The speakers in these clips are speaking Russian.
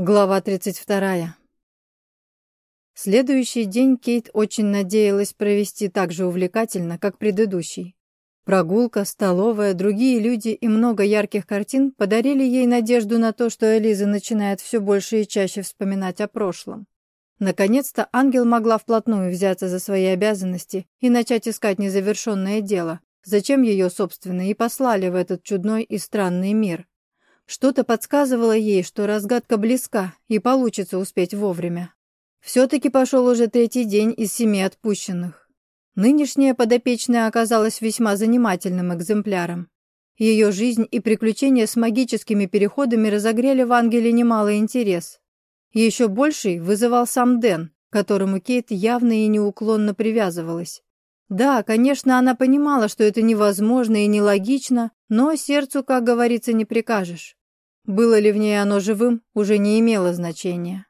Глава 32. Следующий день Кейт очень надеялась провести так же увлекательно, как предыдущий. Прогулка, столовая, другие люди и много ярких картин подарили ей надежду на то, что Элиза начинает все больше и чаще вспоминать о прошлом. Наконец-то ангел могла вплотную взяться за свои обязанности и начать искать незавершенное дело, зачем ее, собственно, и послали в этот чудной и странный мир. Что-то подсказывало ей, что разгадка близка и получится успеть вовремя. Все-таки пошел уже третий день из семи отпущенных. Нынешняя подопечная оказалась весьма занимательным экземпляром. Ее жизнь и приключения с магическими переходами разогрели в Ангеле немалый интерес. Еще больший вызывал сам Дэн, к которому Кейт явно и неуклонно привязывалась. Да, конечно, она понимала, что это невозможно и нелогично, но сердцу, как говорится, не прикажешь. Было ли в ней оно живым, уже не имело значения.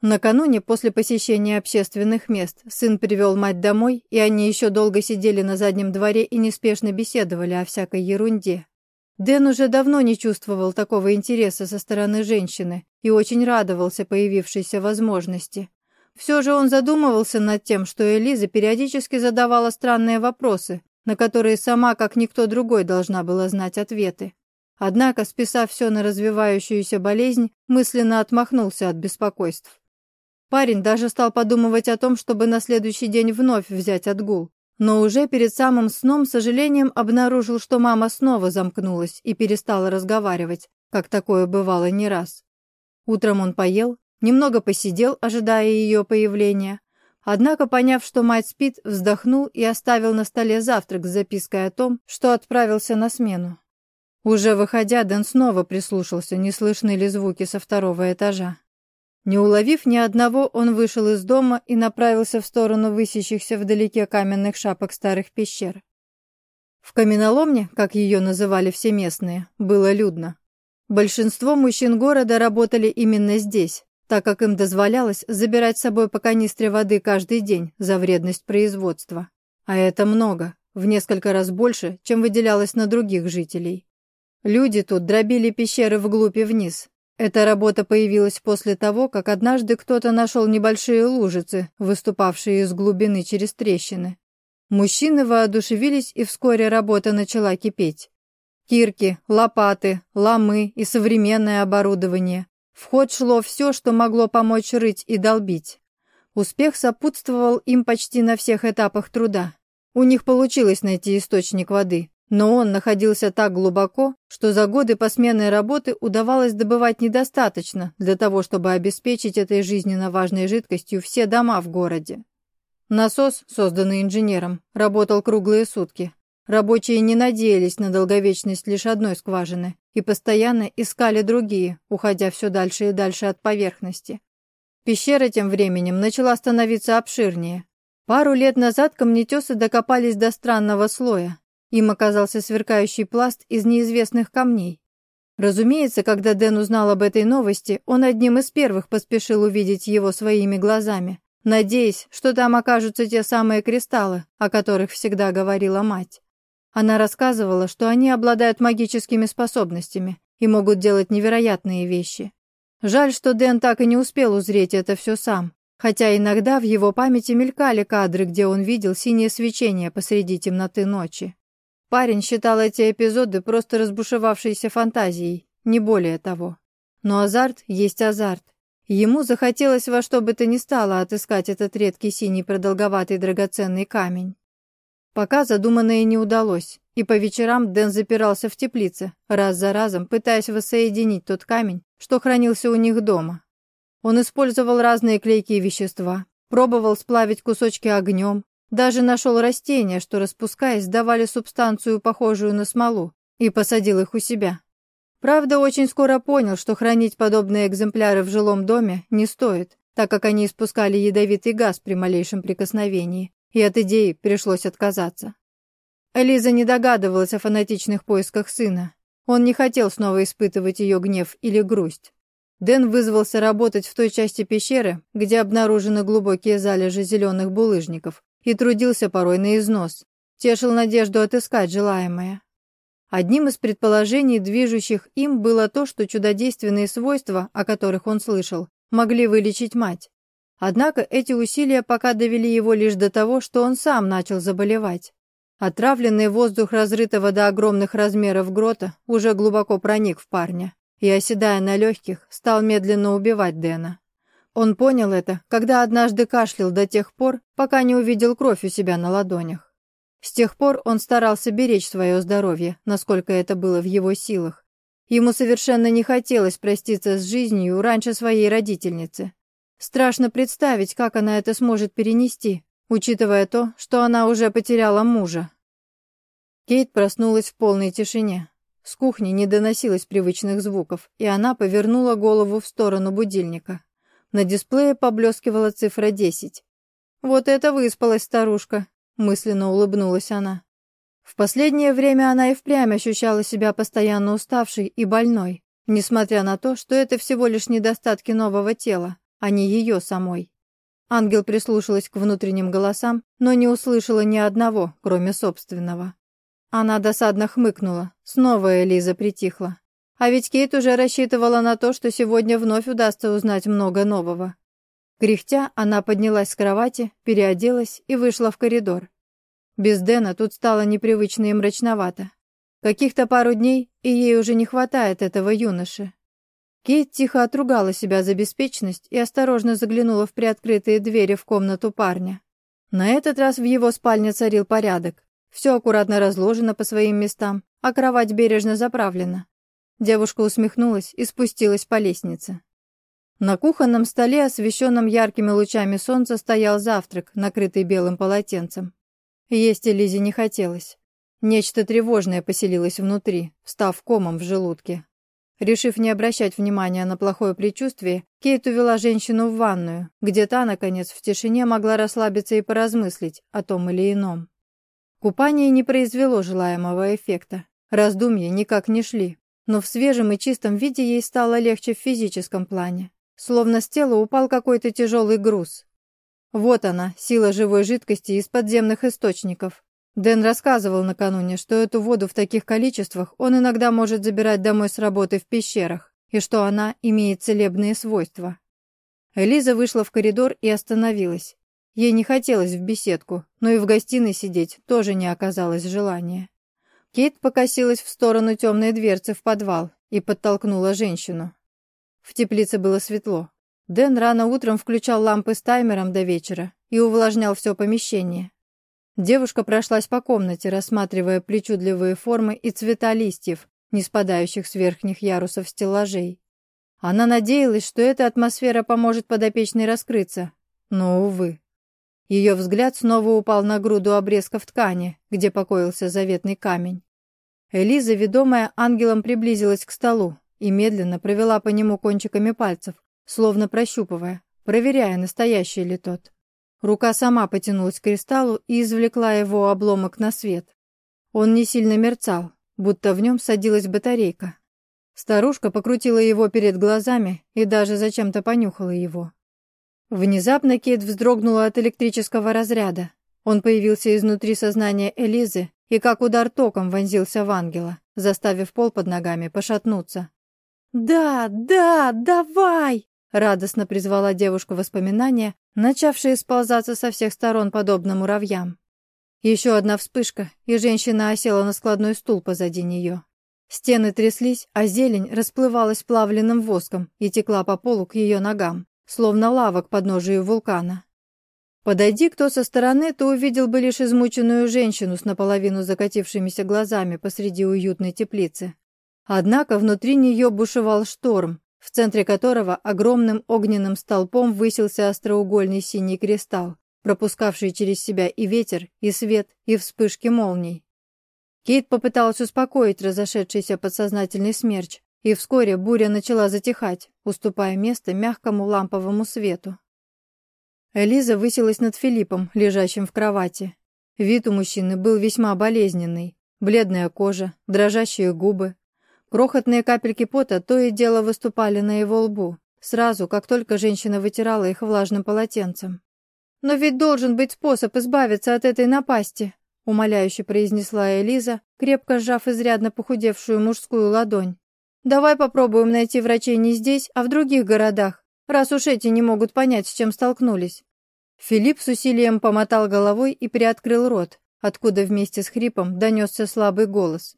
Накануне, после посещения общественных мест, сын привел мать домой, и они еще долго сидели на заднем дворе и неспешно беседовали о всякой ерунде. Дэн уже давно не чувствовал такого интереса со стороны женщины и очень радовался появившейся возможности. Все же он задумывался над тем, что Элиза периодически задавала странные вопросы, на которые сама, как никто другой, должна была знать ответы. Однако, списав все на развивающуюся болезнь, мысленно отмахнулся от беспокойств. Парень даже стал подумывать о том, чтобы на следующий день вновь взять отгул. Но уже перед самым сном, сожалением, обнаружил, что мама снова замкнулась и перестала разговаривать, как такое бывало не раз. Утром он поел, немного посидел, ожидая ее появления. Однако, поняв, что мать спит, вздохнул и оставил на столе завтрак с запиской о том, что отправился на смену. Уже выходя, Дэн снова прислушался, не слышны ли звуки со второго этажа. Не уловив ни одного, он вышел из дома и направился в сторону высящихся вдалеке каменных шапок старых пещер. В каменоломне, как ее называли все местные, было людно. Большинство мужчин города работали именно здесь, так как им дозволялось забирать с собой по канистре воды каждый день за вредность производства. А это много, в несколько раз больше, чем выделялось на других жителей. Люди тут дробили пещеры вглубь и вниз. Эта работа появилась после того, как однажды кто-то нашел небольшие лужицы, выступавшие из глубины через трещины. Мужчины воодушевились, и вскоре работа начала кипеть. Кирки, лопаты, ломы и современное оборудование. В ход шло все, что могло помочь рыть и долбить. Успех сопутствовал им почти на всех этапах труда. У них получилось найти источник воды, но он находился так глубоко, что за годы посменной работы удавалось добывать недостаточно для того, чтобы обеспечить этой жизненно важной жидкостью все дома в городе. Насос, созданный инженером, работал круглые сутки. Рабочие не надеялись на долговечность лишь одной скважины и постоянно искали другие, уходя все дальше и дальше от поверхности. Пещера тем временем начала становиться обширнее. Пару лет назад камнетесы докопались до странного слоя, им оказался сверкающий пласт из неизвестных камней. Разумеется, когда Дэн узнал об этой новости, он одним из первых поспешил увидеть его своими глазами, надеясь, что там окажутся те самые кристаллы, о которых всегда говорила мать. Она рассказывала, что они обладают магическими способностями и могут делать невероятные вещи. Жаль, что Дэн так и не успел узреть это все сам, хотя иногда в его памяти мелькали кадры, где он видел синее свечение посреди темноты ночи. Парень считал эти эпизоды просто разбушевавшейся фантазией, не более того. Но азарт есть азарт. Ему захотелось во что бы то ни стало отыскать этот редкий синий продолговатый драгоценный камень. Пока задуманное не удалось, и по вечерам Дэн запирался в теплице, раз за разом пытаясь воссоединить тот камень, что хранился у них дома. Он использовал разные клейкие вещества, пробовал сплавить кусочки огнем, даже нашел растения, что, распускаясь, давали субстанцию, похожую на смолу, и посадил их у себя. Правда, очень скоро понял, что хранить подобные экземпляры в жилом доме не стоит, так как они испускали ядовитый газ при малейшем прикосновении, и от идеи пришлось отказаться. Элиза не догадывалась о фанатичных поисках сына. Он не хотел снова испытывать ее гнев или грусть. Дэн вызвался работать в той части пещеры, где обнаружены глубокие залежи зеленых булыжников, и трудился порой на износ, тешил надежду отыскать желаемое. Одним из предположений, движущих им, было то, что чудодейственные свойства, о которых он слышал, могли вылечить мать. Однако эти усилия пока довели его лишь до того, что он сам начал заболевать. Отравленный воздух разрытого до огромных размеров грота уже глубоко проник в парня и, оседая на легких, стал медленно убивать Дэна. Он понял это, когда однажды кашлял до тех пор, пока не увидел кровь у себя на ладонях. С тех пор он старался беречь свое здоровье, насколько это было в его силах. Ему совершенно не хотелось проститься с жизнью раньше своей родительницы. Страшно представить, как она это сможет перенести, учитывая то, что она уже потеряла мужа. Кейт проснулась в полной тишине. С кухни не доносилось привычных звуков, и она повернула голову в сторону будильника. На дисплее поблескивала цифра 10. «Вот это выспалась старушка», — мысленно улыбнулась она. В последнее время она и впрямь ощущала себя постоянно уставшей и больной, несмотря на то, что это всего лишь недостатки нового тела, а не ее самой. Ангел прислушалась к внутренним голосам, но не услышала ни одного, кроме собственного. Она досадно хмыкнула, снова Элиза притихла. А ведь Кейт уже рассчитывала на то, что сегодня вновь удастся узнать много нового. Кряхтя, она поднялась с кровати, переоделась и вышла в коридор. Без Дэна тут стало непривычно и мрачновато. Каких-то пару дней, и ей уже не хватает этого юноши. Кейт тихо отругала себя за беспечность и осторожно заглянула в приоткрытые двери в комнату парня. На этот раз в его спальне царил порядок. Все аккуратно разложено по своим местам, а кровать бережно заправлена. Девушка усмехнулась и спустилась по лестнице. На кухонном столе, освещенном яркими лучами солнца, стоял завтрак, накрытый белым полотенцем. Есть Элизе не хотелось. Нечто тревожное поселилось внутри, став комом в желудке. Решив не обращать внимания на плохое предчувствие, Кейт увела женщину в ванную, где та, наконец, в тишине могла расслабиться и поразмыслить о том или ином. Купание не произвело желаемого эффекта. Раздумья никак не шли, но в свежем и чистом виде ей стало легче в физическом плане. Словно с тела упал какой-то тяжелый груз. Вот она, сила живой жидкости из подземных источников. Дэн рассказывал накануне, что эту воду в таких количествах он иногда может забирать домой с работы в пещерах, и что она имеет целебные свойства. Элиза вышла в коридор и остановилась. Ей не хотелось в беседку, но и в гостиной сидеть тоже не оказалось желания. Кейт покосилась в сторону темной дверцы в подвал и подтолкнула женщину. В теплице было светло. Дэн рано утром включал лампы с таймером до вечера и увлажнял все помещение. Девушка прошлась по комнате, рассматривая причудливые формы и цвета листьев, не спадающих с верхних ярусов стеллажей. Она надеялась, что эта атмосфера поможет подопечной раскрыться, но, увы. Ее взгляд снова упал на груду обрезков ткани, где покоился заветный камень. Элиза, ведомая ангелом, приблизилась к столу и медленно провела по нему кончиками пальцев, словно прощупывая, проверяя, настоящий ли тот. Рука сама потянулась к кристаллу и извлекла его обломок на свет. Он не сильно мерцал, будто в нем садилась батарейка. Старушка покрутила его перед глазами и даже зачем-то понюхала его. Внезапно Кейт вздрогнула от электрического разряда. Он появился изнутри сознания Элизы и как удар током вонзился в ангела, заставив пол под ногами пошатнуться. «Да, да, давай!» Радостно призвала девушка воспоминания, начавшие сползаться со всех сторон, подобно муравьям. Еще одна вспышка, и женщина осела на складной стул позади нее. Стены тряслись, а зелень расплывалась плавленным воском и текла по полу к ее ногам, словно лава к подножию вулкана. Подойди кто со стороны, то увидел бы лишь измученную женщину с наполовину закатившимися глазами посреди уютной теплицы. Однако внутри нее бушевал шторм, в центре которого огромным огненным столпом высился остроугольный синий кристалл, пропускавший через себя и ветер, и свет, и вспышки молний. Кейт попыталась успокоить разошедшийся подсознательный смерч, и вскоре буря начала затихать, уступая место мягкому ламповому свету. Элиза высилась над Филиппом, лежащим в кровати. Вид у мужчины был весьма болезненный. Бледная кожа, дрожащие губы, Крохотные капельки пота то и дело выступали на его лбу, сразу, как только женщина вытирала их влажным полотенцем. «Но ведь должен быть способ избавиться от этой напасти», — умоляюще произнесла Элиза, крепко сжав изрядно похудевшую мужскую ладонь. «Давай попробуем найти врачей не здесь, а в других городах, раз уж эти не могут понять, с чем столкнулись». Филипп с усилием помотал головой и приоткрыл рот, откуда вместе с хрипом донесся слабый голос.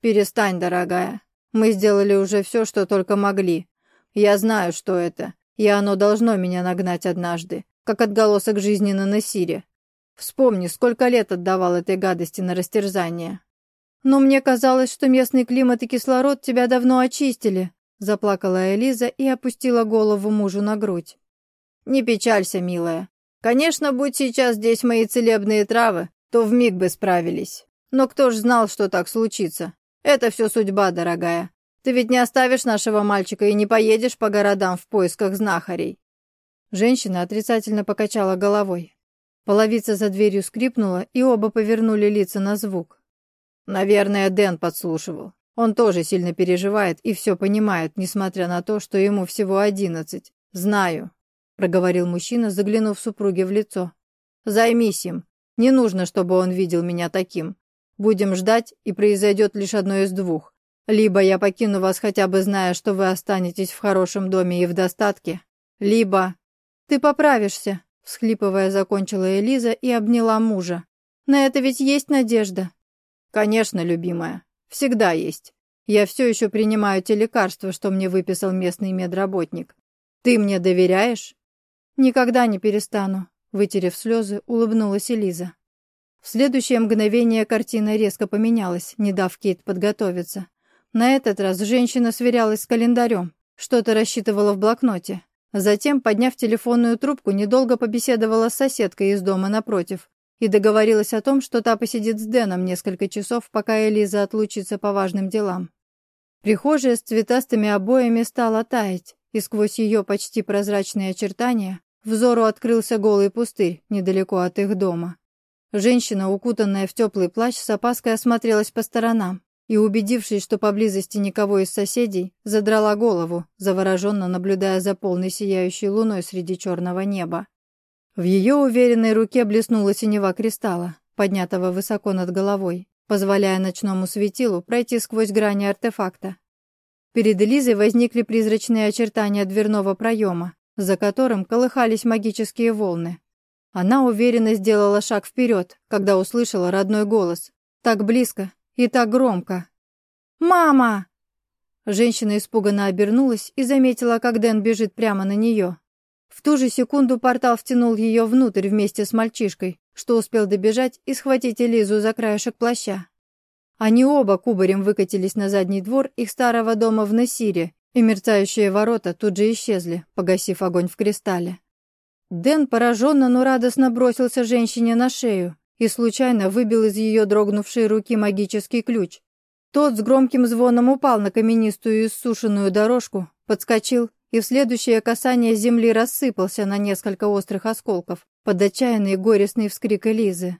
«Перестань, дорогая. Мы сделали уже все, что только могли. Я знаю, что это, и оно должно меня нагнать однажды, как отголосок жизни на Насире. Вспомни, сколько лет отдавал этой гадости на растерзание. Но мне казалось, что местный климат и кислород тебя давно очистили, заплакала Элиза и опустила голову мужу на грудь. Не печалься, милая. Конечно, будь сейчас здесь мои целебные травы, то вмиг бы справились. Но кто ж знал, что так случится? Это все судьба, дорогая. Ты ведь не оставишь нашего мальчика и не поедешь по городам в поисках знахарей. Женщина отрицательно покачала головой. Половица за дверью скрипнула, и оба повернули лица на звук. Наверное, Дэн подслушивал. Он тоже сильно переживает и все понимает, несмотря на то, что ему всего одиннадцать. Знаю, проговорил мужчина, заглянув супруге в лицо. Займись им. Не нужно, чтобы он видел меня таким. Будем ждать, и произойдет лишь одно из двух. Либо я покину вас хотя бы зная, что вы останетесь в хорошем доме и в достатке, либо... Ты поправишься, Всхлипывая, закончила Элиза и обняла мужа. «На это ведь есть надежда?» «Конечно, любимая. Всегда есть. Я все еще принимаю те лекарства, что мне выписал местный медработник. Ты мне доверяешь?» «Никогда не перестану», — вытерев слезы, улыбнулась Элиза. В следующее мгновение картина резко поменялась, не дав Кейт подготовиться. На этот раз женщина сверялась с календарем, что-то рассчитывала в блокноте. Затем, подняв телефонную трубку, недолго побеседовала с соседкой из дома напротив и договорилась о том, что та посидит с Дэном несколько часов, пока Элиза отлучится по важным делам. Прихожая с цветастыми обоями стала таять, и сквозь ее почти прозрачные очертания взору открылся голый пустырь недалеко от их дома. Женщина, укутанная в теплый плащ, с опаской осмотрелась по сторонам и, убедившись, что поблизости никого из соседей, задрала голову, завороженно наблюдая за полной сияющей луной среди черного неба. В ее уверенной руке блеснула синева кристалла, поднятого высоко над головой, позволяя ночному светилу пройти сквозь грани артефакта. Перед Элизой возникли призрачные очертания дверного проема, за которым колыхались магические волны. Она уверенно сделала шаг вперед, когда услышала родной голос. Так близко, и так громко. «Мама!» Женщина испуганно обернулась и заметила, как Дэн бежит прямо на нее. В ту же секунду портал втянул ее внутрь вместе с мальчишкой, что успел добежать и схватить Элизу за краешек плаща. Они оба кубарем выкатились на задний двор их старого дома в Насире, и мерцающие ворота тут же исчезли, погасив огонь в кристалле. Дэн пораженно, но радостно бросился женщине на шею, и случайно выбил из ее дрогнувшей руки магический ключ. Тот с громким звоном упал на каменистую иссушенную дорожку, подскочил и в следующее касание земли рассыпался на несколько острых осколков под отчаянный горестный вскрик Элизы.